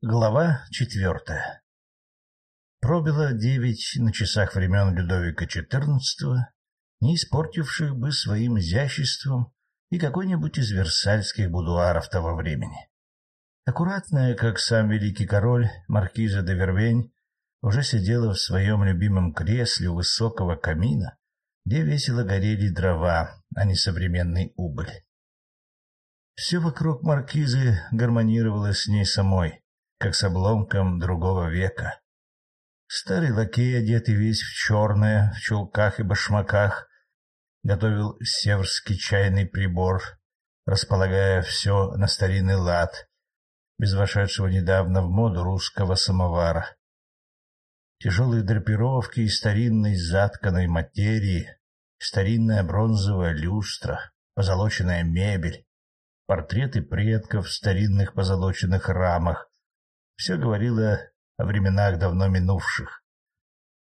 Глава четвертая Пробило девять на часах времен Людовика XIV, не испортивших бы своим изяществом и какой-нибудь из версальских будуаров того времени. Аккуратная, как сам великий король, маркиза де Вервень, уже сидела в своем любимом кресле у высокого камина, где весело горели дрова, а не современный уголь. Все вокруг маркизы гармонировало с ней самой, как с обломком другого века. Старый лакей, одетый весь в черное, в чулках и башмаках, готовил северский чайный прибор, располагая все на старинный лад, без вошедшего недавно в моду русского самовара. Тяжелые драпировки из старинной затканной материи, старинная бронзовая люстра, позолоченная мебель, портреты предков в старинных позолоченных рамах, все говорило о временах давно минувших.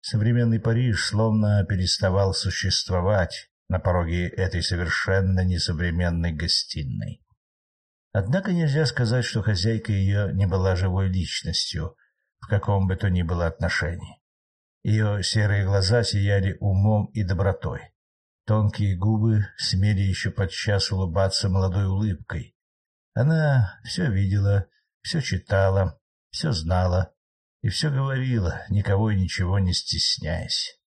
Современный Париж словно переставал существовать на пороге этой совершенно несовременной гостиной. Однако нельзя сказать, что хозяйка ее не была живой личностью в каком бы то ни было отношении. Ее серые глаза сияли умом и добротой. Тонкие губы смели еще подчас улыбаться молодой улыбкой. Она все видела, все читала, все знала и все говорила, никого и ничего не стесняясь.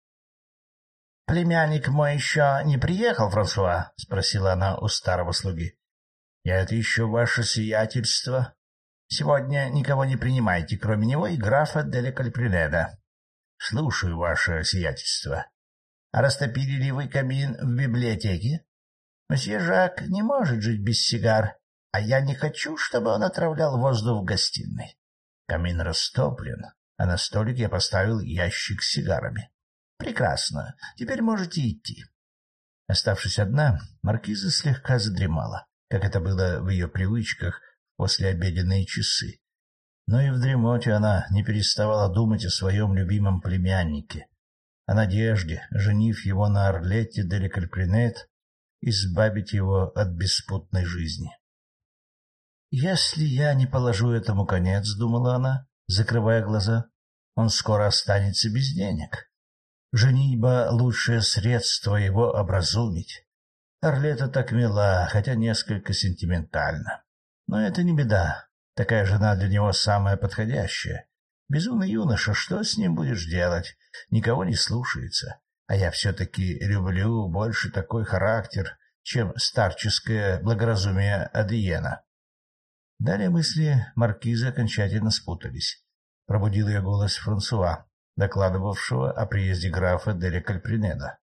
— Племянник мой еще не приехал, Франсуа? — спросила она у старого слуги. — Нет, еще ваше сиятельство. Сегодня никого не принимайте, кроме него и графа Деля Кальпринеда. — Слушаю, ваше сиятельство. — А растопили ли вы камин в библиотеке? Мсье Жак не может жить без сигар, а я не хочу, чтобы он отравлял воздух в гостиной. Камин растоплен, а на столик я поставил ящик с сигарами. Прекрасно. Теперь можете идти. Оставшись одна, маркиза слегка задремала, как это было в ее привычках после обеденные часы. Но и в дремоте она не переставала думать о своем любимом племяннике, о надежде, женив его на Орлете де Кальпринет, избавить его от беспутной жизни. «Если я не положу этому конец, — думала она, закрывая глаза, — он скоро останется без денег. Женитьба — лучшее средство его образумить. Орлета так мила, хотя несколько сентиментальна. Но это не беда. Такая жена для него самая подходящая. Безумный юноша, что с ним будешь делать? Никого не слушается. А я все-таки люблю больше такой характер, чем старческое благоразумие Адриена. Далее мысли маркиза окончательно спутались. Пробудил ее голос Франсуа, докладывавшего о приезде графа Деля Кальпринеда.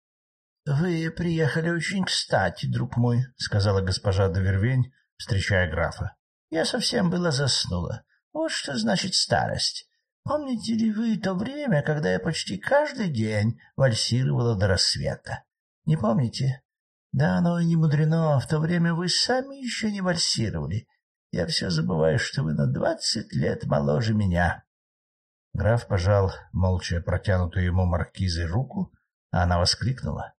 — Вы приехали очень кстати, друг мой, — сказала госпожа Довервень, встречая графа. — Я совсем была заснула. Вот что значит старость. Помните ли вы то время, когда я почти каждый день вальсировала до рассвета? Не помните? Да, оно и не мудрено, в то время вы сами еще не вальсировали, я все забываю, что вы на двадцать лет моложе меня. Граф пожал молча протянутую ему маркизой руку, а она воскликнула.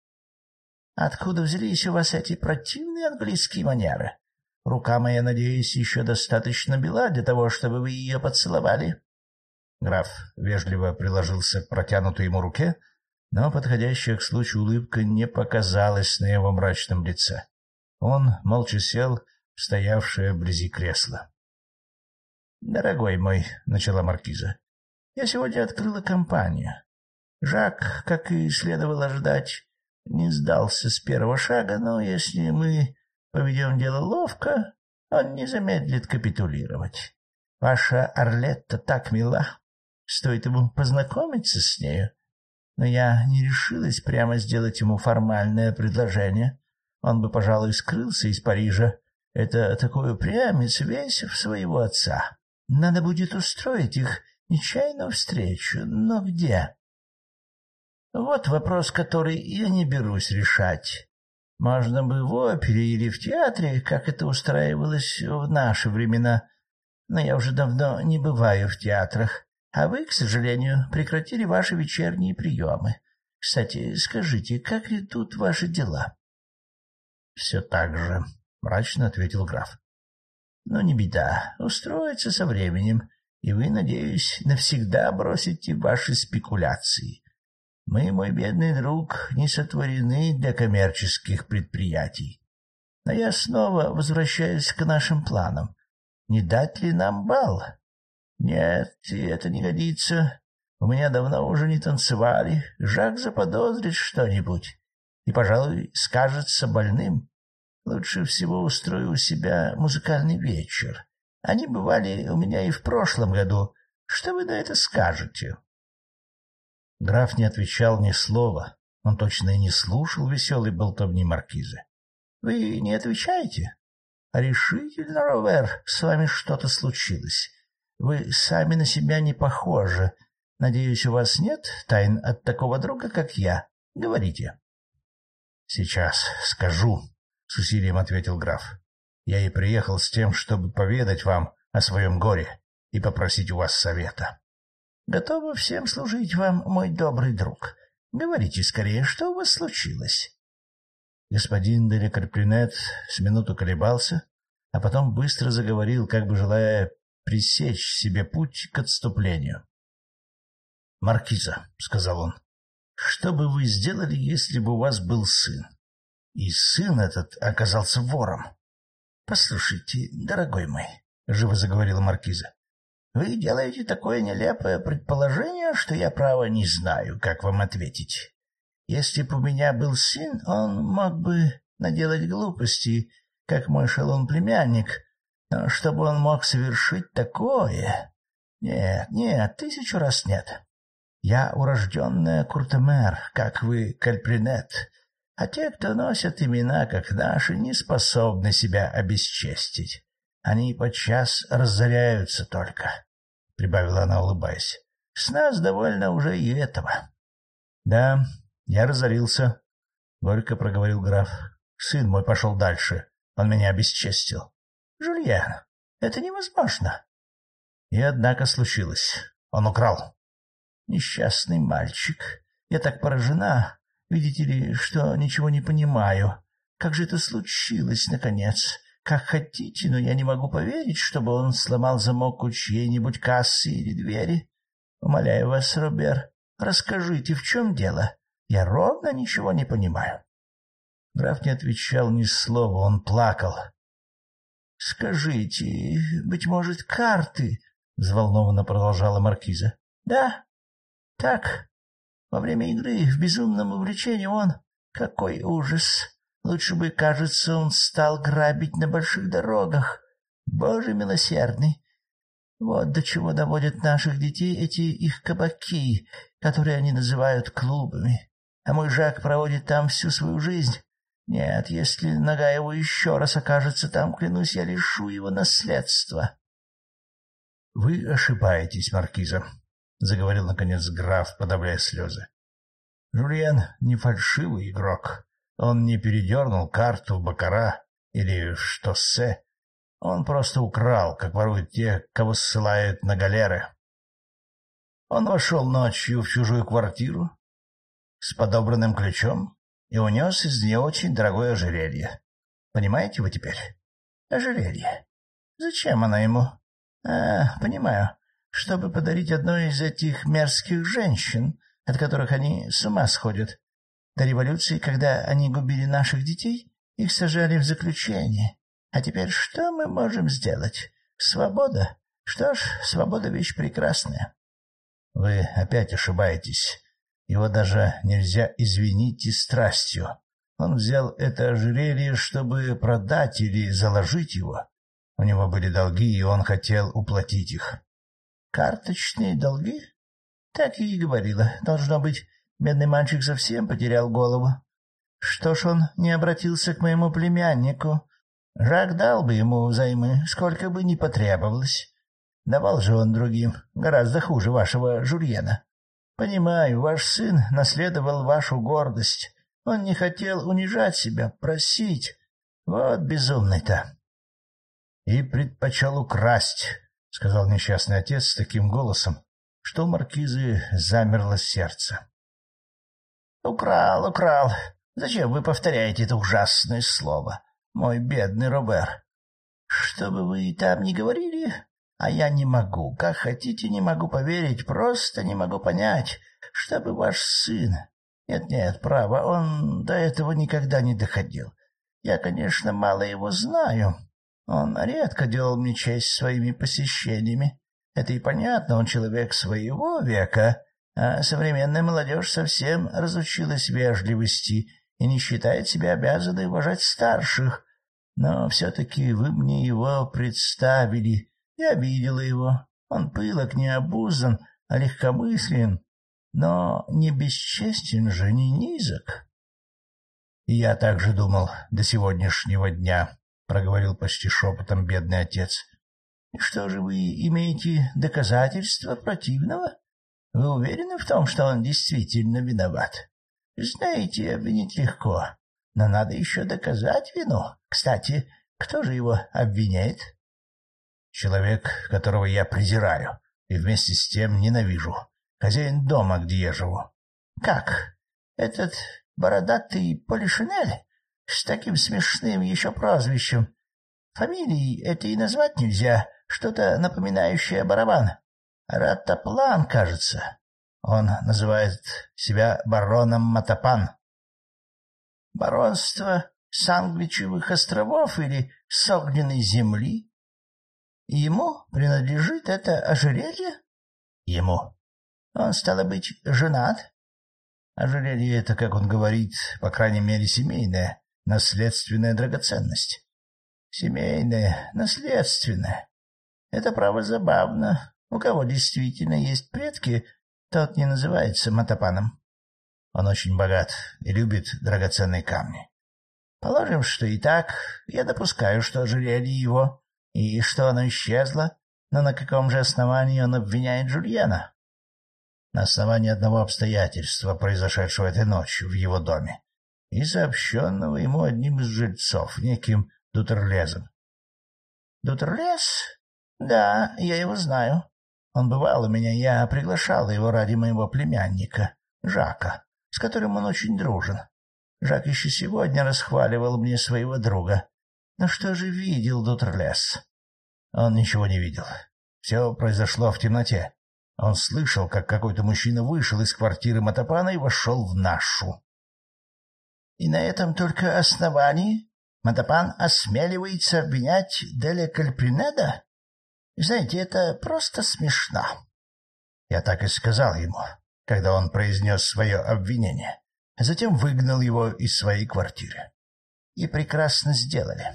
— Откуда взялись у вас эти противные английские манеры? Рука моя, надеюсь, еще достаточно бела для того, чтобы вы ее поцеловали. Граф вежливо приложился к протянутой ему руке, но подходящая к случаю улыбка не показалась на его мрачном лице. Он молча сел стоявшее вблизи кресла. — Дорогой мой, — начала маркиза, — я сегодня открыла компанию. Жак, как и следовало ждать, не сдался с первого шага, но если мы поведем дело ловко, он не замедлит капитулировать. Ваша Орлетта так мила, стоит ему познакомиться с нею. Но я не решилась прямо сделать ему формальное предложение. Он бы, пожалуй, скрылся из Парижа, это такой упрямец весь в своего отца. Надо будет устроить их нечаянную встречу. Но где? Вот вопрос, который я не берусь решать. Можно бы в опере или в театре, как это устраивалось в наши времена. Но я уже давно не бываю в театрах, а вы, к сожалению, прекратили ваши вечерние приемы. Кстати, скажите, как идут ваши дела? — Все так же, — мрачно ответил граф. Но не беда, устроится со временем, и вы, надеюсь, навсегда бросите ваши спекуляции. Мы, мой бедный друг, не сотворены для коммерческих предприятий. Но я снова возвращаюсь к нашим планам. Не дать ли нам бал? Нет, это не годится. У меня давно уже не танцевали. Жак заподозрит что-нибудь и, пожалуй, скажется больным. Лучше всего устрою у себя музыкальный вечер. Они бывали у меня и в прошлом году. Что вы на это скажете? Граф не отвечал ни слова. Он точно и не слушал веселой болтовни маркиза. — Вы не отвечаете? — Решительно, Ровер, с вами что-то случилось. Вы сами на себя не похожи. Надеюсь, у вас нет тайн от такого друга, как я. Говорите. — Сейчас скажу, — с усилием ответил граф. — Я и приехал с тем, чтобы поведать вам о своем горе и попросить у вас совета. Готова всем служить вам, мой добрый друг. Говорите скорее, что у вас случилось. Господин Делекарпринет с минуту колебался, а потом быстро заговорил, как бы желая пресечь себе путь к отступлению. — Маркиза, — сказал он, — что бы вы сделали, если бы у вас был сын? И сын этот оказался вором. — Послушайте, дорогой мой, — живо заговорила Маркиза, вы делаете такое нелепое предположение, что я, право, не знаю, как вам ответить. Если бы у меня был сын, он мог бы наделать глупости, как мой шалун-племянник, но чтобы он мог совершить такое... Нет, нет, тысячу раз нет. Я урожденная Куртемер, как вы, Кальпринет, а те, кто носят имена, как наши, не способны себя обесчестить. Они подчас разоряются только, — прибавила она, улыбаясь. — С нас довольно уже и этого. — Да, я разорился, — горько проговорил граф. — Сын мой пошел дальше. Он меня обесчестил. — Жульен, это невозможно. И однако случилось. Он украл. Несчастный мальчик. Я так поражена, видите ли, что ничего не понимаю. Как же это случилось, наконец? как хотите, но я не могу поверить, чтобы он сломал замок у чьей-нибудь кассы или двери. Умоляю вас, Робер, расскажите, в чем дело? Я ровно ничего не понимаю. Граф не отвечал ни слова, он плакал. — Скажите, быть может, карты? — взволнованно продолжала маркиза. — Да, так. Во время игры в безумном увлечении он... Какой ужас! Лучше бы, кажется, он стал грабить на больших дорогах. Боже милосердный! Вот до чего доводят наших детей эти их кабаки, которые они называют клубами. А мой Жак проводит там всю свою жизнь. Нет, если нога его еще раз окажется там, клянусь, я лишу его наследства. — Вы ошибаетесь, Маркиза, — заговорил, наконец, граф, подавляя слезы. — Жульен не фальшивый игрок. Он не передернул карту Бакара или Штоссе. Он просто украл, как воруют те, кого ссылают на галеры. Он вошел ночью в чужую квартиру с подобранным ключом и унес из нее очень дорогое ожерелье. Понимаете вы теперь? Ожерелье. Зачем она ему? А, понимаю. Чтобы подарить одной из этих мерзких женщин, от которых они с ума сходят. До революции, когда они губили наших детей, их сажали в заключение. А теперь что мы можем сделать? Свобода? Что ж, свобода — вещь прекрасная. Вы опять ошибаетесь. Его даже нельзя извинить и страстью. Он взял это ожерелье, чтобы продать или заложить его. У него были долги, и он хотел уплатить их. Карточные долги? Так и говорила. Должно быть, Бедный мальчик совсем потерял голову. Что ж он не обратился к моему племяннику? Жак дал бы ему взаймы, сколько бы ни потребовалось. Давал же он другим, гораздо хуже вашего Жульена. Понимаю, ваш сын наследовал вашу гордость. Он не хотел унижать себя, просить. Вот безумный-то. — И предпочел украсть, — сказал несчастный отец таким голосом, что у маркизы замерло сердце. Украл, украл. Зачем вы повторяете это ужасное слово, мой бедный Робер? Что бы вы там ни говорили, а я не могу, как хотите, не могу поверить, просто не могу понять, чтобы ваш сын... Нет-нет, право, он до этого никогда не доходил. Я, конечно, мало его знаю. Он редко делал мне честь своими посещениями. Это и понятно, он человек своего века, а современная молодежь совсем разучилась вежливости и не считает себя обязанной уважать старших. Но все-таки вы мне его представили. Я видела его. Он пылок, не обузан, а легкомыслен, но не бесчестен же, не низок. — Я так же думал до сегодняшнего дня, — проговорил почти шепотом бедный отец. — И что же вы имеете доказательства противного? Вы уверены в том, что он действительно виноват? Знаете, обвинить легко, но надо еще доказать вину. Кстати, кто же его обвиняет? Человек, которого я презираю и вместе с тем ненавижу. Хозяин дома, где я живу. Как? Этот бородатый Полишинель? С таким смешным еще прозвищем. Фамилии это и назвать нельзя, что-то напоминающее барабан. Ратаплан, кажется. Он называет себя бароном Матапан. Баронство Сангличевых островов или с огненной земли? Ему принадлежит это ожерелье? Ему. Он, стало быть, женат? Ожерелье — это, как он говорит, по крайней мере, семейная, наследственная драгоценность. Семейная, наследственная. Это право забавно. У кого действительно есть предки, тот не называется Матапаном. Он очень богат и любит драгоценные камни. Положим, что и так, я допускаю, что ожерелье его, и что оно исчезло, но на каком же основании он обвиняет Жульена? На основании одного обстоятельства, произошедшего этой ночью в его доме, и сообщенного ему одним из жильцов, неким Дутерлезом. — Дутерлез? Да, я его знаю. Он бывал у меня, я приглашал его ради моего племянника, Жака, с которым он очень дружен. Жак еще сегодня расхваливал мне своего друга. Но что же видел Дутерлес? Он ничего не видел. Все произошло в темноте. Он слышал, как какой-то мужчина вышел из квартиры Матапана и вошел в нашу. И на этом только основании Матапан осмеливается обвинять Деля Кальпринеда? Знаете, это просто смешно. Я так и сказал ему, когда он произнес свое обвинение, а затем выгнал его из своей квартиры. И прекрасно сделали.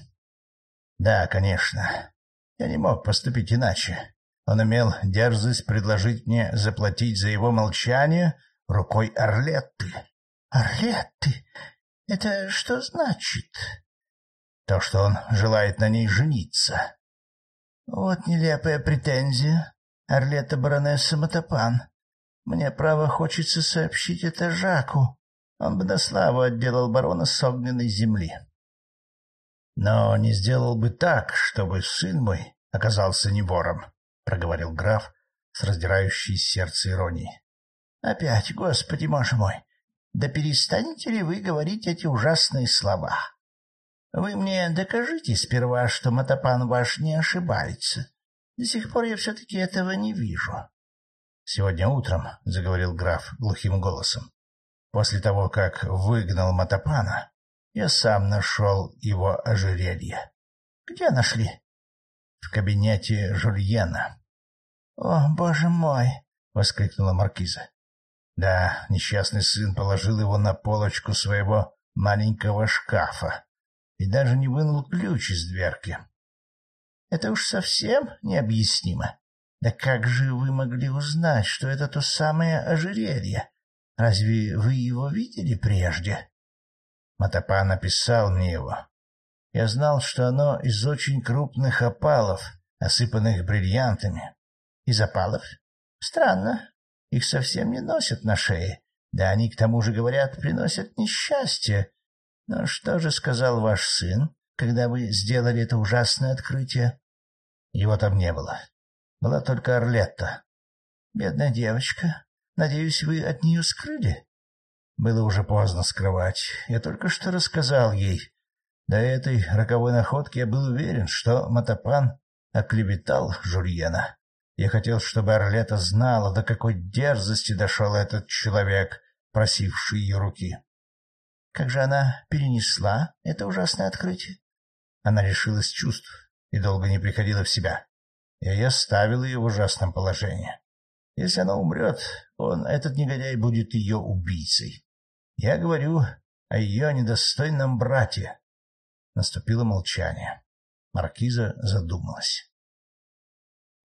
Да, конечно, я не мог поступить иначе. Он имел дерзость предложить мне заплатить за его молчание рукой Орлетты. Орлетты? Это что значит? То, что он желает на ней жениться. Вот нелепая претензия, Орлета баронесса Матапан. Мне, право, хочется сообщить это Жаку. Он бы на славу отделал барона с огненной земли. Но не сделал бы так, чтобы сын мой оказался не вором, — проговорил граф с раздирающей сердце иронией. — Опять, господи, боже мой, да перестанете ли вы говорить эти ужасные слова? Вы мне докажите сперва, что Матапан ваш не ошибается. До сих пор я все-таки этого не вижу. — Сегодня утром, — заговорил граф глухим голосом, — после того, как выгнал Матапана, я сам нашел его ожерелье. — Где нашли? — В кабинете Жульена. — О, боже мой! — воскликнула маркиза. — Да, несчастный сын положил его на полочку своего маленького шкафа и даже не вынул ключ из дверки. Это уж совсем необъяснимо. Да как же вы могли узнать, что это то самое ожерелье? Разве вы его видели прежде? Матапа написал мне его. Я знал, что оно из очень крупных опалов, осыпанных бриллиантами. Из опалов? Странно. Их совсем не носят на шее. Да они, к тому же, говорят, приносят несчастье. Но что же сказал ваш сын, когда вы сделали это ужасное открытие? Его там не было. Была только Орлетта. Бедная девочка. Надеюсь, вы от нее скрыли? Было уже поздно скрывать. Я только что рассказал ей. До этой роковой находки я был уверен, что Матапан оклеветал Жульена. Я хотел, чтобы Орлета знала, до какой дерзости дошел этот человек, просивший ее руки. Как же она перенесла это ужасное открытие? Она лишилась чувств и долго не приходила в себя. И я оставил ее в ужасном положении. Если она умрет, он, этот негодяй, будет ее убийцей. Я говорю о ее недостойном брате. Наступило молчание. Маркиза задумалась. —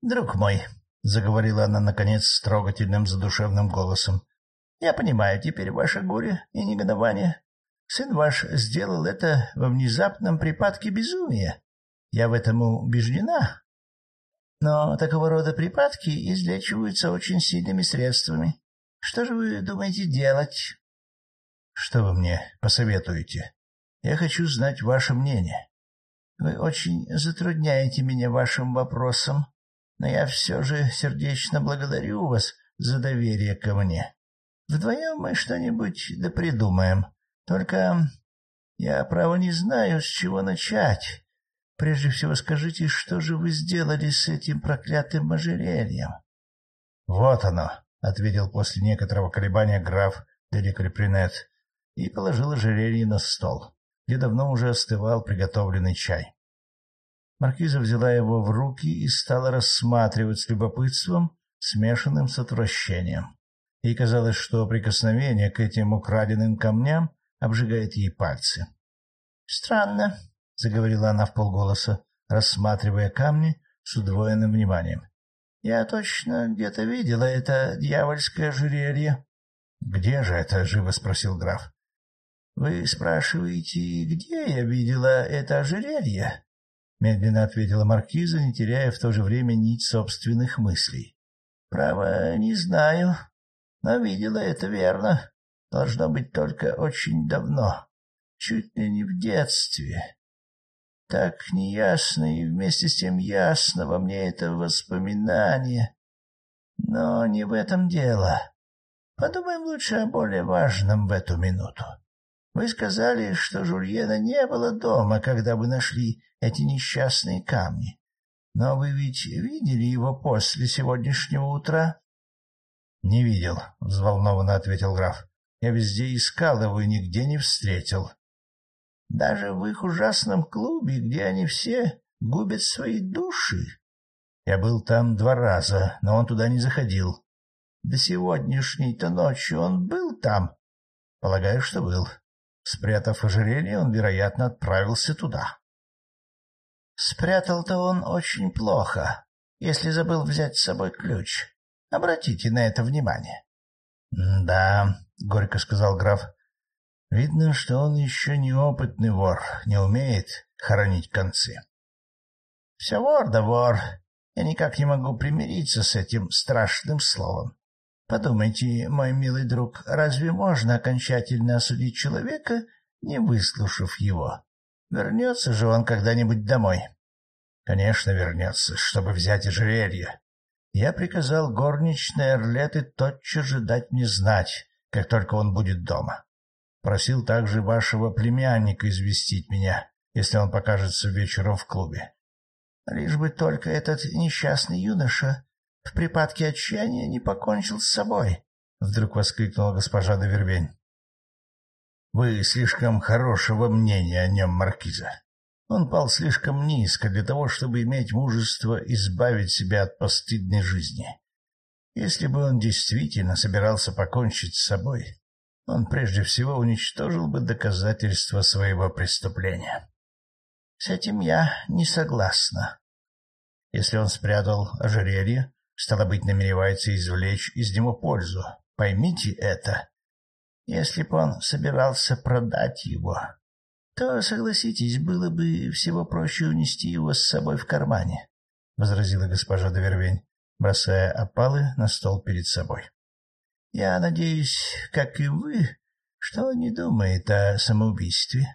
Друг мой, — заговорила она, наконец, с трогательным задушевным голосом, — я понимаю теперь ваше горе и негодование. Сын ваш сделал это во внезапном припадке безумия. Я в этом убеждена. Но такого рода припадки излечиваются очень сильными средствами. Что же вы думаете делать? — Что вы мне посоветуете? Я хочу знать ваше мнение. — Вы очень затрудняете меня вашим вопросом, но я все же сердечно благодарю вас за доверие ко мне. Вдвоем мы что-нибудь да придумаем. Только я, право, не знаю, с чего начать. Прежде всего скажите, что же вы сделали с этим проклятым ожерельем? — Вот оно, — ответил после некоторого колебания граф Деликрепринет и положил ожерелье на стол, где давно уже остывал приготовленный чай. Маркиза взяла его в руки и стала рассматривать с любопытством, смешанным с отвращением. Ей казалось, что прикосновение к этим украденным камням обжигает ей пальцы. — Странно, — заговорила она в полголоса, рассматривая камни с удвоенным вниманием. — Я точно где-то видела это дьявольское ожерелье. — Где же это? — живо спросил граф. — Вы спрашиваете, где я видела это ожерелье? — медленно ответила маркиза, не теряя в то же время нить собственных мыслей. — Право, не знаю, но видела это верно. Должно быть только очень давно, чуть ли не в детстве. Так неясно и вместе с тем ясно во мне это воспоминание. Но не в этом дело. Подумаем лучше о более важном в эту минуту. Вы сказали, что Жульена не было дома, когда вы нашли эти несчастные камни. Но вы ведь видели его после сегодняшнего утра? — Не видел, — взволнованно ответил граф. Я везде искал его и нигде не встретил. Даже в их ужасном клубе, где они все губят свои души. Я был там два раза, но он туда не заходил. До сегодняшней-то ночи он был там? Полагаю, что был. Спрятав ожерелье, он, вероятно, отправился туда. Спрятал-то он очень плохо, если забыл взять с собой ключ. Обратите на это внимание. — Да, — горько сказал граф. — Видно, что он еще неопытный вор, не умеет хоронить концы. — Все вор да вор. Я никак не могу примириться с этим страшным словом. Подумайте, мой милый друг, разве можно окончательно осудить человека, не выслушав его? Вернется же он когда-нибудь домой? — Конечно, вернется, чтобы взять ожерелье. Я приказал горничной Орлеты тотчас же дать мне знать, как только он будет дома. Просил также вашего племянника известить меня, если он покажется вечером в клубе. Лишь бы только этот несчастный юноша в припадке отчаяния не покончил с собой, — вдруг воскликнула госпожа Довербень. — Вы слишком хорошего мнения о нем, Маркиза. Он пал слишком низко для того, чтобы иметь мужество избавить себя от постыдной жизни. Если бы он действительно собирался покончить с собой, он прежде всего уничтожил бы доказательства своего преступления. С этим я не согласна. Если он спрятал ожерелье, стало быть, намеревается извлечь из него пользу. Поймите это. Если бы он собирался продать его, то, согласитесь, было бы всего проще унести его с собой в кармане, — возразила госпожа Довервень бросая опалы на стол перед собой. — Я надеюсь, как и вы, что он не думает о самоубийстве.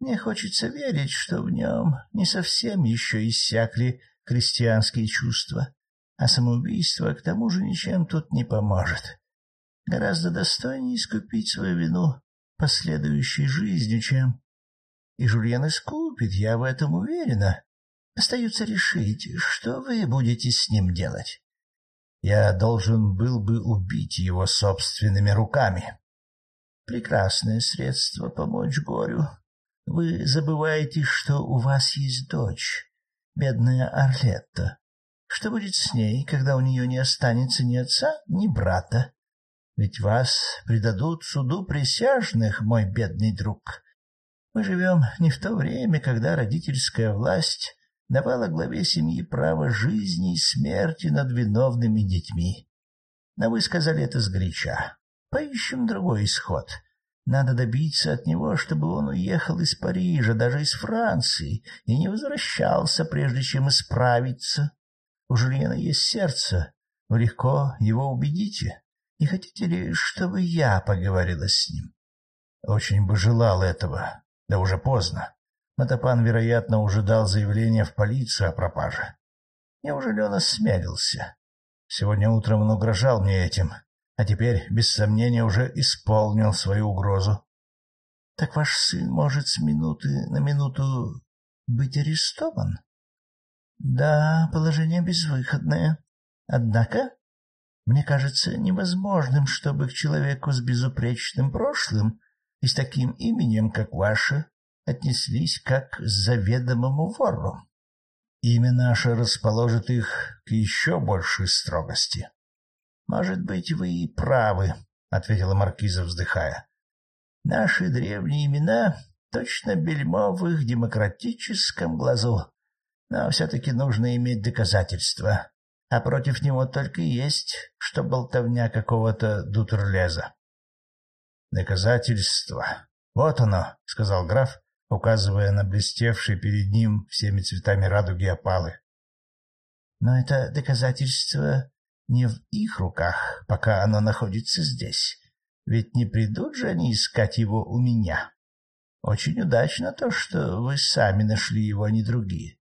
Мне хочется верить, что в нем не совсем еще иссякли крестьянские чувства, а самоубийство к тому же ничем тут не поможет. Гораздо достойнее искупить свою вину последующей жизнью, чем... и Жульен искупит, я в этом уверена. Остается решить, что вы будете с ним делать. Я должен был бы убить его собственными руками. Прекрасное средство помочь горю. Вы забываете, что у вас есть дочь, бедная Орлетта. Что будет с ней, когда у нее не останется ни отца, ни брата? Ведь вас предадут суду присяжных, мой бедный друг. Мы живем не в то время, когда родительская власть давала главе семьи право жизни и смерти над виновными детьми. Но вы сказали это сгоряча. Поищем другой исход. Надо добиться от него, чтобы он уехал из Парижа, даже из Франции, и не возвращался, прежде чем исправиться. У Жульена есть сердце. Вы легко его убедите. Не хотите ли, чтобы я поговорила с ним? Очень бы желал этого. Да уже поздно. Матапан, вероятно, уже дал заявление в полицию о пропаже. Неужели он осмелился? Сегодня утром он угрожал мне этим, а теперь, без сомнения, уже исполнил свою угрозу. — Так ваш сын может с минуты на минуту быть арестован? — Да, положение безвыходное. Однако, мне кажется невозможным, чтобы к человеку с безупречным прошлым и с таким именем, как ваше, отнеслись как к заведомому вору. Имя наше расположит их к еще большей строгости. — Может быть, вы и правы, — ответила маркиза, вздыхая. — Наши древние имена точно бельмо в их демократическом глазу, но все-таки нужно иметь доказательства, а против него только есть, что болтовня какого-то дутерлеза. — Доказательства. Вот оно, — сказал граф, указывая на блестевшие перед ним всеми цветами радуги опалы. Но это доказательство не в их руках, пока оно находится здесь. Ведь не придут же они искать его у меня. Очень удачно то, что вы сами нашли его, а не другие.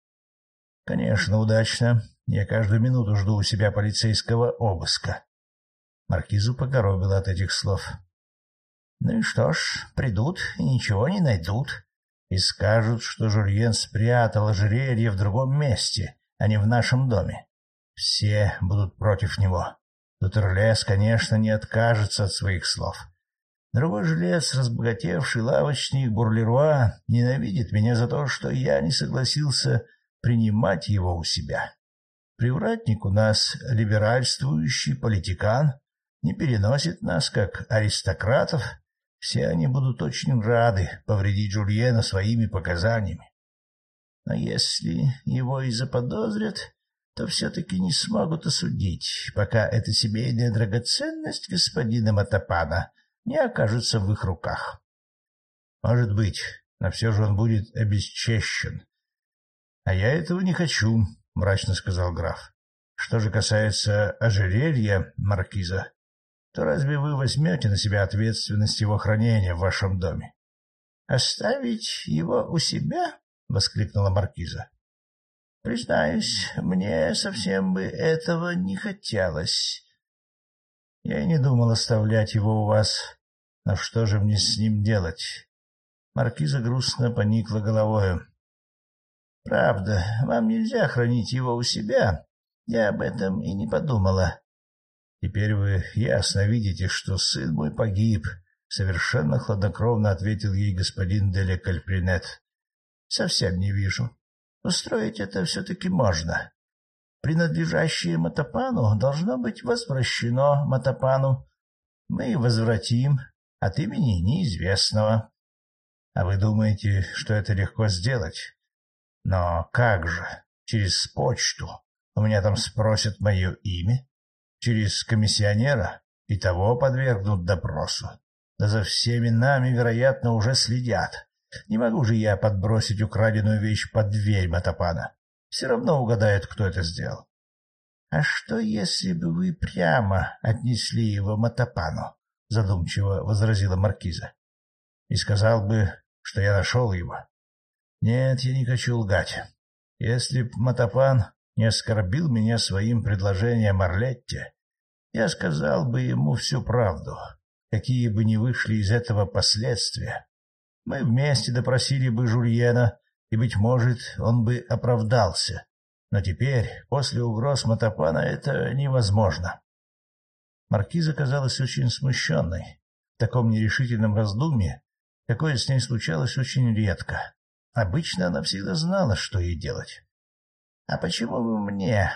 Конечно, удачно. Я каждую минуту жду у себя полицейского обыска. Маркизу покоробило от этих слов. Ну и что ж, придут и ничего не найдут и скажут, что Жульен спрятал ожерелье в другом месте, а не в нашем доме. Все будут против него. Дутерлес, конечно, не откажется от своих слов. Другой жилец, разбогатевший лавочник Бурлеруа, ненавидит меня за то, что я не согласился принимать его у себя. Привратник у нас либеральствующий политикан, не переносит нас, как аристократов, все они будут очень рады повредить Жульена своими показаниями. Но если его и заподозрят, то все-таки не смогут осудить, пока эта семейная драгоценность господина Матапана не окажется в их руках. Может быть, но все же он будет обесчещен. — А я этого не хочу, — мрачно сказал граф. — Что же касается ожерелья маркиза, то разве вы возьмете на себя ответственность его хранения в вашем доме? — Оставить его у себя? — воскликнула маркиза. — Признаюсь, мне совсем бы этого не хотелось. Я и не думал оставлять его у вас. Но что же мне с ним делать? Маркиза грустно поникла головою. — Правда, вам нельзя хранить его у себя. Я об этом и не подумала. Теперь вы ясно видите, что сын мой погиб, — совершенно хладнокровно ответил ей господин Деля Кальпринет. — Совсем не вижу. Устроить это все-таки можно. Принадлежащее Матапану должно быть возвращено Матапану. Мы возвратим от имени неизвестного. А вы думаете, что это легко сделать? Но как же? Через почту. У меня там спросят мое имя через комиссионера, и того подвергнут допросу. Да за всеми нами, вероятно, уже следят. Не могу же я подбросить украденную вещь под дверь Матапана. Все равно угадают, кто это сделал. — А что, если бы вы прямо отнесли его Матапану? — задумчиво возразила маркиза. — И сказал бы, что я нашел его. — Нет, я не хочу лгать. Если б Матапан не оскорбил меня своим предложением Орлетте, я сказал бы ему всю правду, какие бы ни вышли из этого последствия. Мы вместе допросили бы Жульена, и, быть может, он бы оправдался. Но теперь, после угроз Матапана, это невозможно. Маркиза казалась очень смущенной. В таком нерешительном раздумье, какое с ней случалось очень редко. Обычно она всегда знала, что ей делать. — А почему вы мне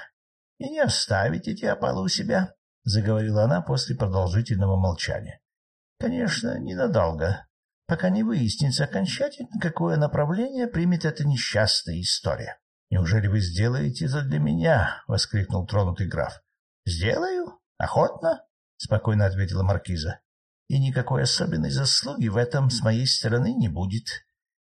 и не оставите эти опалы у себя? — заговорила она после продолжительного молчания. — Конечно, ненадолго, пока не выяснится окончательно, какое направление примет эта несчастная история. — Неужели вы сделаете это для меня? — воскликнул тронутый граф. — Сделаю. Охотно, — спокойно ответила маркиза. — И никакой особенной заслуги в этом с моей стороны не будет.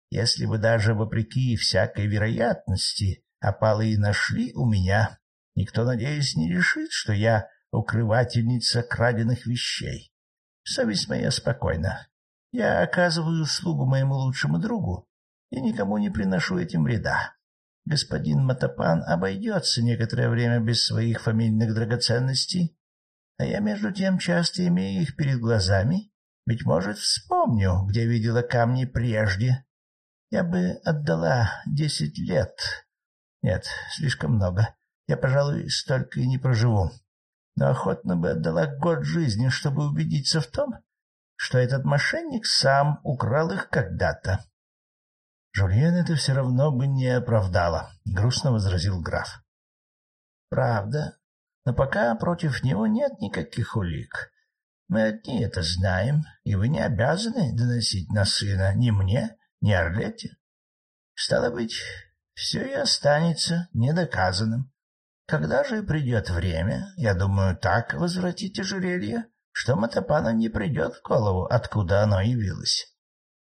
Если бы даже вопреки всякой вероятности опалы и нашли у меня, никто, надеюсь, не решит, что я укрывательница краденных вещей. Совесть моя спокойна. Я оказываю услугу моему лучшему другу и никому не приношу этим вреда. Господин Матапан обойдется некоторое время без своих фамильных драгоценностей, а я, между тем, часто имею их перед глазами, ведь, может, вспомню, где видела камни прежде. Я бы отдала десять лет. Нет, слишком много. Я, пожалуй, столько и не проживу. Но охотно бы отдала год жизни, чтобы убедиться в том, что этот мошенник сам украл их когда-то. Жульен это все равно бы не оправдало, — грустно возразил граф. — Правда, но пока против него нет никаких улик. Мы одни это знаем, и вы не обязаны доносить на сына ни мне, ни Орлете. Стало быть, все и останется недоказанным. Когда же придет время, я думаю, так возвратить ожерелье, что Матапану не придет в голову, откуда оно явилось.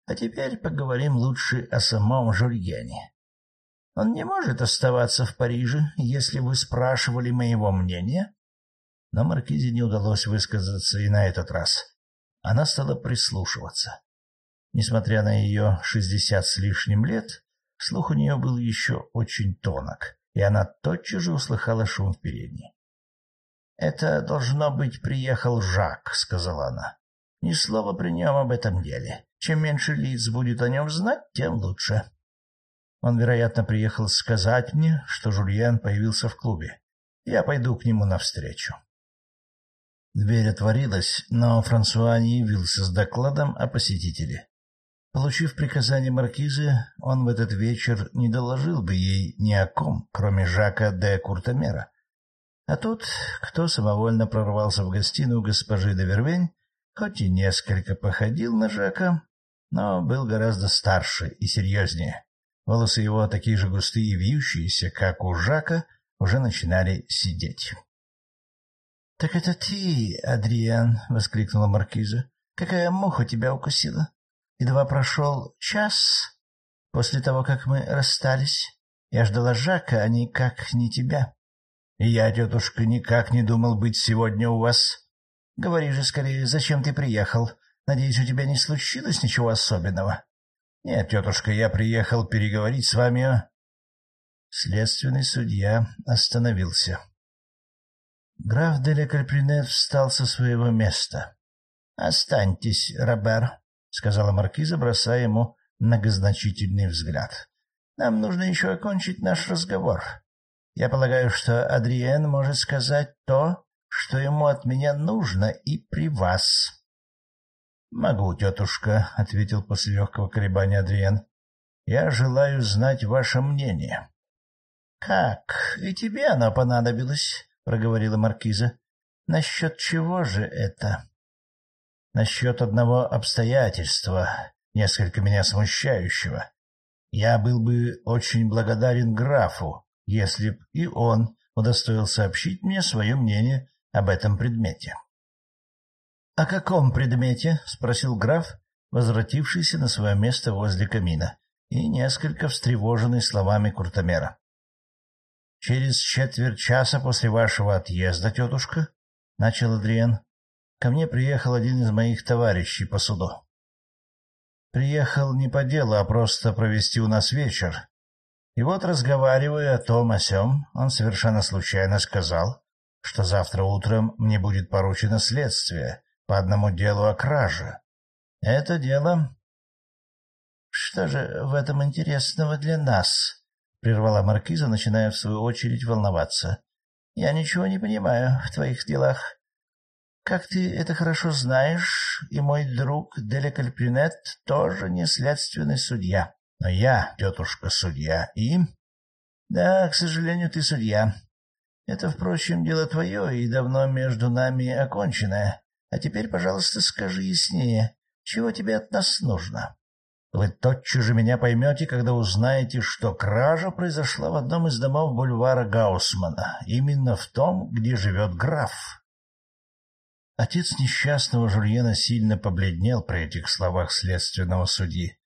А теперь поговорим лучше о самом Жульене. Он не может оставаться в Париже, если вы спрашивали моего мнения. Но Маркизе не удалось высказаться и на этот раз. Она стала прислушиваться. Несмотря на ее шестьдесят с лишним лет, слух у нее был еще очень тонок, и она тотчас же услыхала шум в передней. — Это, должно быть, приехал Жак, — сказала она. — Ни слова при нем об этом деле. Чем меньше лиц будет о нем знать, тем лучше. Он, вероятно, приехал сказать мне, что Жульен появился в клубе. Я пойду к нему навстречу. Дверь отворилась, но Франсуа не явился с докладом о посетителе. Получив приказание маркизы, он в этот вечер не доложил бы ей ни о ком, кроме Жака де Куртомера. А тут кто самовольно прорвался в гостиную госпожи де Вервень, хоть и несколько походил на Жака, но был гораздо старше и серьезнее. Волосы его, такие же густые и вьющиеся, как у Жака, уже начинали сидеть. — Так это ты, Адриан! — воскликнула маркиза. — Какая муха тебя укусила? Едва прошел час после того, как мы расстались. Я ждала Жака, а никак не тебя. Я, тетушка, никак не думал быть сегодня у вас. Говори же скорее, зачем ты приехал? Надеюсь, у тебя не случилось ничего особенного? Нет, тетушка, я приехал переговорить с вами Следственный судья остановился. Граф де Лекальпринет встал со своего места. — Останьтесь, Робер, — сказала маркиза, бросая ему многозначительный взгляд. — Нам нужно еще окончить наш разговор. Я полагаю, что Адриен может сказать то, что ему от меня нужно и при вас. — Могу, тетушка, — ответил после легкого колебания Адриен. — Я желаю знать ваше мнение. — Как? И тебе оно понадобилось? — проговорила маркиза. — Насчет чего же это? Насчет одного обстоятельства, несколько меня смущающего. Я был бы очень благодарен графу, если б и он удостоил сообщить мне свое мнение об этом предмете. — О каком предмете? — спросил граф, возвратившийся на свое место возле камина и несколько встревоженный словами Куртомера. — Через четверть часа после вашего отъезда, тетушка, — начал Адриен, ко мне приехал один из моих товарищей по суду. Приехал не по делу, а просто провести у нас вечер. И вот, разговаривая о том о сём, он совершенно случайно сказал, что завтра утром мне будет поручено следствие по одному делу о краже. Это дело... Что же в этом интересного для нас? — прервала маркиза, начиная в свою очередь волноваться. — Я ничего не понимаю в твоих делах. Как ты это хорошо знаешь, и мой друг Деля Кальпринет тоже не следственный судья. Но я, тетушка, судья, и... Да, к сожалению, ты судья. Это, впрочем, дело твое и давно между нами оконченное. А теперь, пожалуйста, скажи яснее, чего тебе от нас нужно? Вы тотчас же меня поймете, когда узнаете, что кража произошла в одном из домов бульвара Гаусмана, именно в том, где живет граф. Отец несчастного Жульена сильно побледнел при этих словах следственного судьи.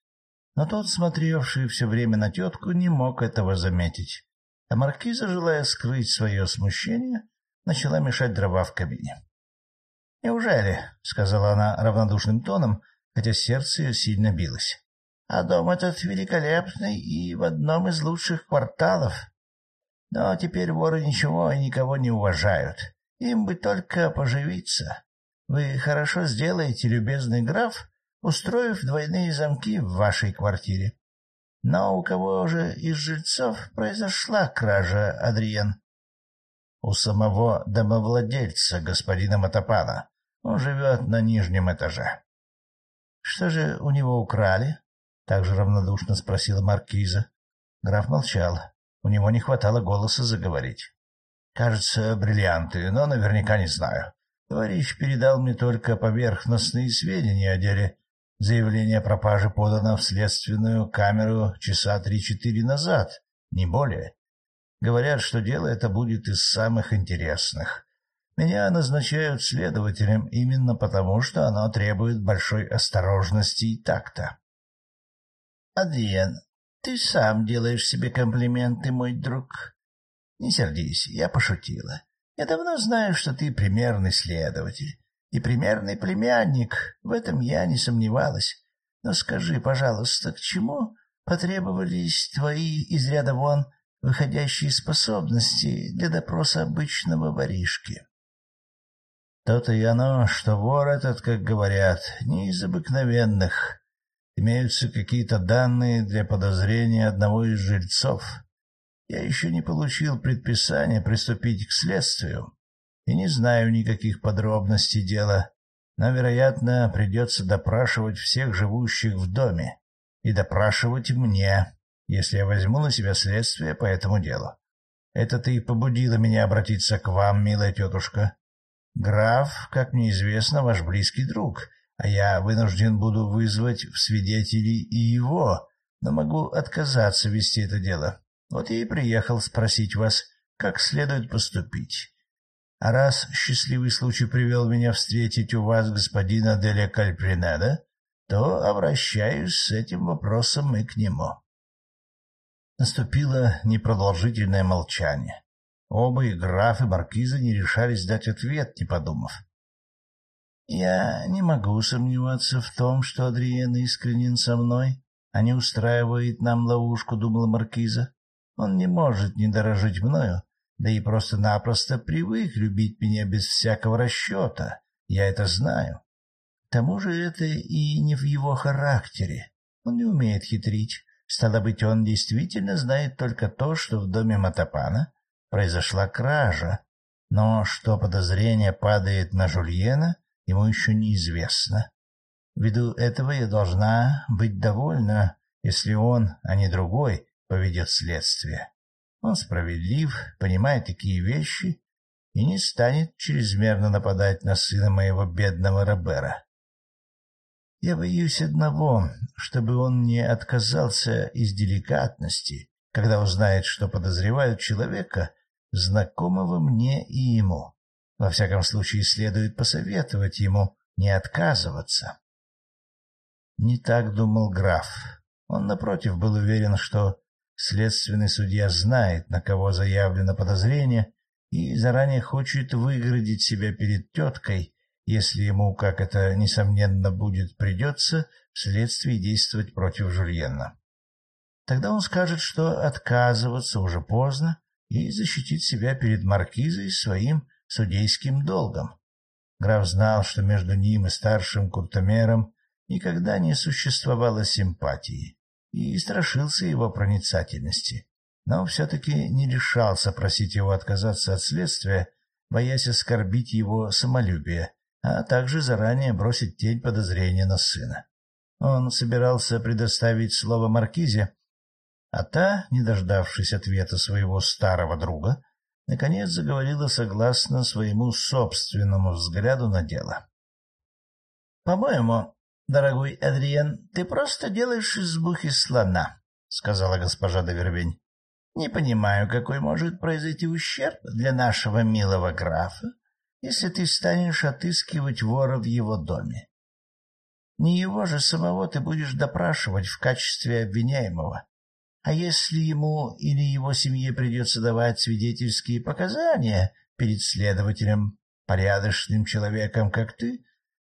Но тот, смотревший все время на тетку, не мог этого заметить. А маркиза, желая скрыть свое смущение, начала мешать дрова в кабине. — Неужели? — сказала она равнодушным тоном, хотя сердце ее сильно билось. — А дом этот великолепный и в одном из лучших кварталов. Но теперь воры ничего и никого не уважают. Им бы только поживиться. Вы хорошо сделаете, любезный граф, устроив двойные замки в вашей квартире. Но у кого же из жильцов произошла кража, Адриен? — У самого домовладельца, господина Матапана. Он живет на нижнем этаже. — Что же у него украли? — также равнодушно спросила маркиза. Граф молчал. У него не хватало голоса заговорить. — Кажется, бриллианты, но наверняка не знаю. Товарищ передал мне только поверхностные сведения о деле. Заявление о пропаже подано в следственную камеру часа три-четыре назад, не более. Говорят, что дело это будет из самых интересных. Меня назначают следователем именно потому, что оно требует большой осторожности и такта. — Адриен, ты сам делаешь себе комплименты, мой друг. Не сердись, я пошутила. Я давно знаю, что ты примерный следователь и примерный племянник, в этом я не сомневалась. Но скажи, пожалуйста, к чему потребовались твои из ряда вон выходящие способности для допроса обычного воришки? То-то и оно, что вор этот, как говорят, не из обыкновенных. Имеются какие-то данные для подозрения одного из жильцов. Я еще не получил предписания приступить к следствию и не знаю никаких подробностей дела, но, вероятно, придется допрашивать всех живущих в доме и допрашивать мне, если я возьму на себя следствие по этому делу. Это-то и побудило меня обратиться к вам, милая тетушка. Граф, как мне известно, ваш близкий друг, а я вынужден буду вызвать в свидетелей и его, но могу отказаться вести это дело. Вот я и приехал спросить вас, как следует поступить. А раз счастливый случай привел меня встретить у вас господина Деля Кальпринеда, то обращаюсь с этим вопросом и к нему. Наступило непродолжительное молчание. Оба и граф, и маркиза не решались дать ответ, не подумав. — Я не могу сомневаться в том, что Адриен искренен со мной, а не устраивает нам ловушку, — думала маркиза. Он не может не дорожить мною, да и просто-напросто привык любить меня без всякого расчета, я это знаю. К тому же это и не в его характере. Он не умеет хитрить. Стало быть, он действительно знает только то, что в доме Матапана произошла кража, но что подозрение падает на Жульена, ему еще неизвестно. Ввиду этого я должна быть довольна, если он, а не другой, поведет следствие. Он справедлив, понимает такие вещи и не станет чрезмерно нападать на сына моего бедного Робера. Я боюсь одного, чтобы он не отказался из деликатности, когда узнает, что подозревают человека, знакомого мне и ему. Во всяком случае, следует посоветовать ему не отказываться. Не так думал граф. Он, напротив, был уверен, что Следственный судья знает, на кого заявлено подозрение, и заранее хочет выгородить себя перед теткой, если ему, как это, несомненно, будет придется, вследствие действовать против Жульена. Тогда он скажет, что отказываться уже поздно, и защитить себя перед маркизой своим судейским долгом. Граф знал, что между ним и старшим куртомером никогда не существовало симпатии и страшился его проницательности, но все-таки не решался просить его отказаться от следствия, боясь оскорбить его самолюбие, а также заранее бросить тень подозрения на сына. Он собирался предоставить слово Маркизе, а та, не дождавшись ответа своего старого друга, наконец заговорила согласно своему собственному взгляду на дело. — По-моему, дорогой Адриен, ты просто делаешь из мухи слона, — сказала госпожа Довербень. — Не понимаю, какой может произойти ущерб для нашего милого графа, если ты станешь отыскивать вора в его доме. Не его же самого ты будешь допрашивать в качестве обвиняемого. А если ему или его семье придется давать свидетельские показания перед следователем, порядочным человеком, как ты,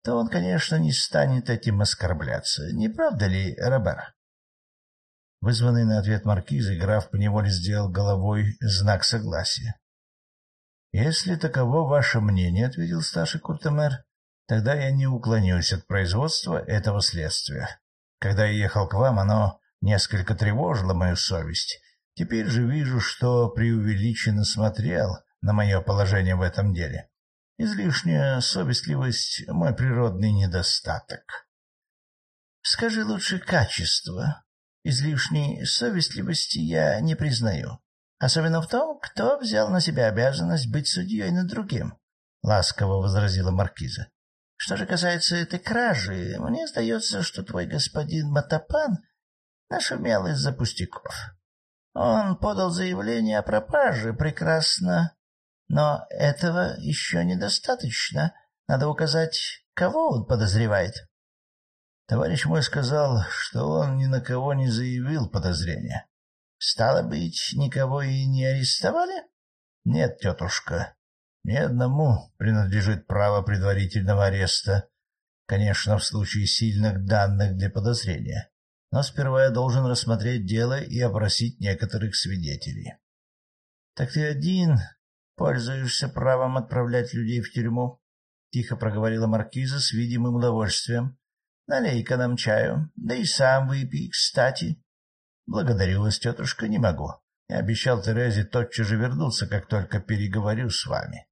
то он, конечно, не станет этим оскорбляться. Не правда ли, Робер? Вызванный на ответ маркизы, граф поневоле сделал головой знак согласия. — Если таково ваше мнение, — ответил старший Куртемер, — тогда я не уклонюсь от производства этого следствия. Когда я ехал к вам, оно несколько тревожило мою совесть. Теперь же вижу, что преувеличенно смотрел на мое положение в этом деле. Излишняя совестливость — мой природный недостаток. Скажи лучше качество. Излишней совестливости я не признаю. Особенно в том, кто взял на себя обязанность быть судьей над другим, — ласково возразила маркиза. Что же касается этой кражи, мне сдается, что твой господин Матапан нашумел из-за пустяков. Он подал заявление о пропаже, прекрасно, но этого еще недостаточно. Надо указать, кого он подозревает. Товарищ мой сказал, что он ни на кого не заявил подозрения. Стало быть, никого и не арестовали? Нет, тетушка, ни одному принадлежит право предварительного ареста. Конечно, в случае сильных данных для подозрения. Но сперва я должен рассмотреть дело и опросить некоторых свидетелей. — Так ты один пользуешься правом отправлять людей в тюрьму? — тихо проговорила маркиза с видимым удовольствием. — Налей-ка нам чаю, да и сам выпей, кстати. Благодарю вас, тетушка, не могу. Я обещал Терезе тотчас же вернуться, как только переговорю с вами.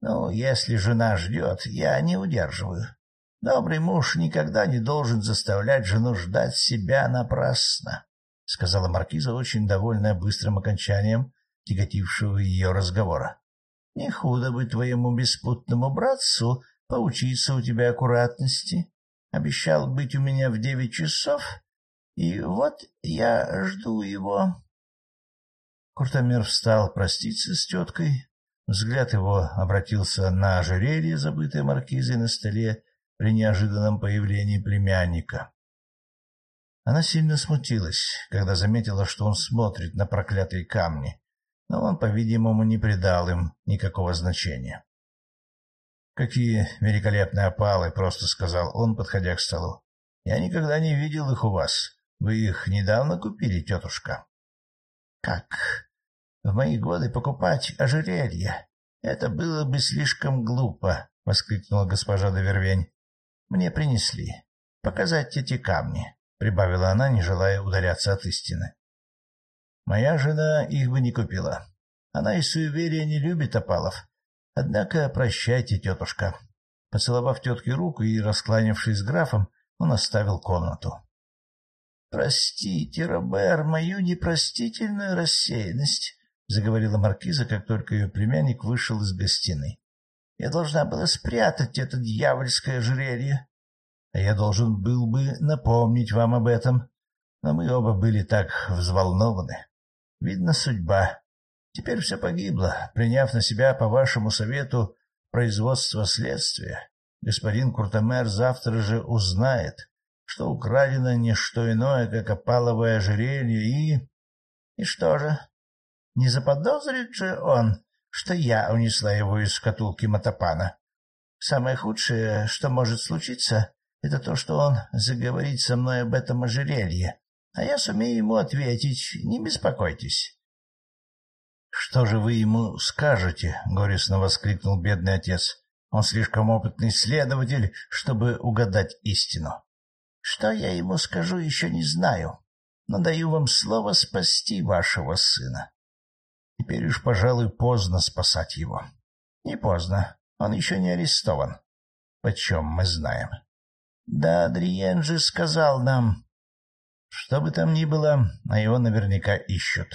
Ну, если жена ждет, я не удерживаю. Добрый муж никогда не должен заставлять жену ждать себя напрасно, — сказала маркиза, очень довольная быстрым окончанием тяготившего ее разговора. — Не худо бы твоему беспутному братцу поучиться у тебя аккуратности. Обещал быть у меня в девять часов, и вот я жду его. Куртомер встал проститься с теткой. Взгляд его обратился на ожерелье, забытое маркизой на столе при неожиданном появлении племянника. Она сильно смутилась, когда заметила, что он смотрит на проклятые камни, но он, по-видимому, не придал им никакого значения. — Какие великолепные опалы! — просто сказал он, подходя к столу. — Я никогда не видел их у вас. Вы их недавно купили, тетушка? — Как? В мои годы покупать ожерелье? Это было бы слишком глупо, — воскликнула госпожа Довервень. — Мне принесли. Показать эти камни, — прибавила она, не желая удаляться от истины. Моя жена их бы не купила. Она из суеверия не любит опалов. Однако прощайте, тетушка. Поцеловав тетке руку и раскланившись с графом, он оставил комнату. — Простите, Робер, мою непростительную рассеянность, — заговорила маркиза, как только ее племянник вышел из гостиной. — Я должна была спрятать это дьявольское ожерелье. А я должен был бы напомнить вам об этом. Но мы оба были так взволнованы. Видно, судьба. Теперь все погибло, приняв на себя, по вашему совету, производство следствия. Господин Куртамер завтра же узнает, что украдено не что иное, как опаловое ожерелье, и... И что же? Не заподозрит же он, что я унесла его из шкатулки Матапана? Самое худшее, что может случиться, это то, что он заговорит со мной об этом ожерелье, а я сумею ему ответить, не беспокойтесь. — Что же вы ему скажете? — горестно воскликнул бедный отец. — Он слишком опытный следователь, чтобы угадать истину. Что я ему скажу, еще не знаю. но даю вам слово спасти вашего сына. Теперь уж, пожалуй, поздно спасать его. Не поздно, он еще не арестован. Почем мы знаем? Да, Адриен же сказал нам... Что бы там ни было, а его наверняка ищут.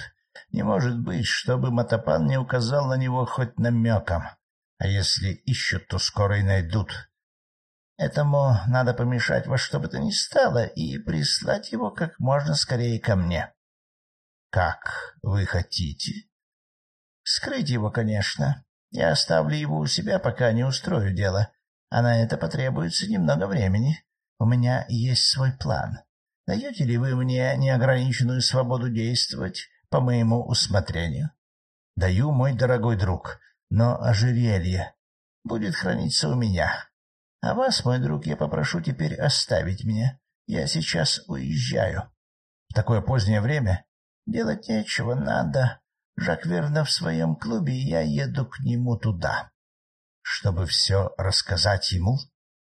Не может быть, чтобы Матапан не указал на него хоть намеком. А если ищут, то скоро и найдут. Этому надо помешать во что бы то ни стало и прислать его как можно скорее ко мне. — Как вы хотите? — Скрыть его, конечно. Я оставлю его у себя, пока не устрою дело, а на это потребуется немного времени. У меня есть свой план. Даете ли вы мне неограниченную свободу действовать по моему усмотрению? — Даю, мой дорогой друг, но ожерелье будет храниться у меня. А вас, мой друг, я попрошу теперь оставить меня. Я сейчас уезжаю. В такое позднее время делать нечего, надо. Жак Верна в своем клубе, я еду к нему туда. Чтобы все рассказать ему?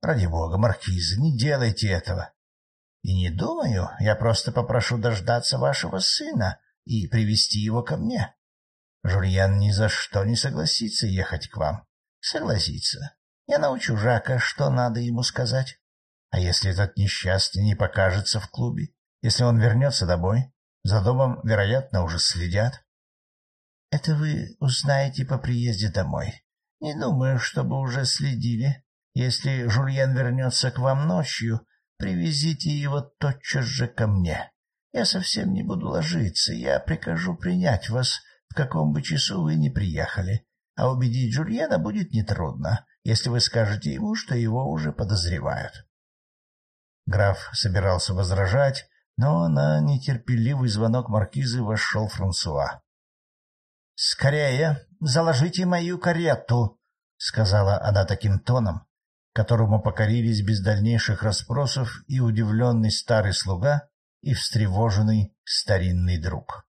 Ради бога, маркиза, не делайте этого. И не думаю, я просто попрошу дождаться вашего сына и привести его ко мне. Жульен ни за что не согласится ехать к вам. Согласится. Я научу Жака, что надо ему сказать. А если этот несчастный не покажется в клубе? Если он вернется домой? За домом, вероятно, уже следят. Это вы узнаете по приезде домой. Не думаю, чтобы уже следили. Если Жульен вернется к вам ночью, привезите его тотчас же ко мне. Я совсем не буду ложиться, я прикажу принять вас, в каком бы часу вы ни приехали, а убедить Жульена будет нетрудно если вы скажете ему, что его уже подозревают. Граф собирался возражать, но на нетерпеливый звонок маркизы вошел Франсуа. — Скорее, заложите мою карету, — сказала она таким тоном, которому покорились без дальнейших расспросов и удивленный старый слуга, и встревоженный старинный друг.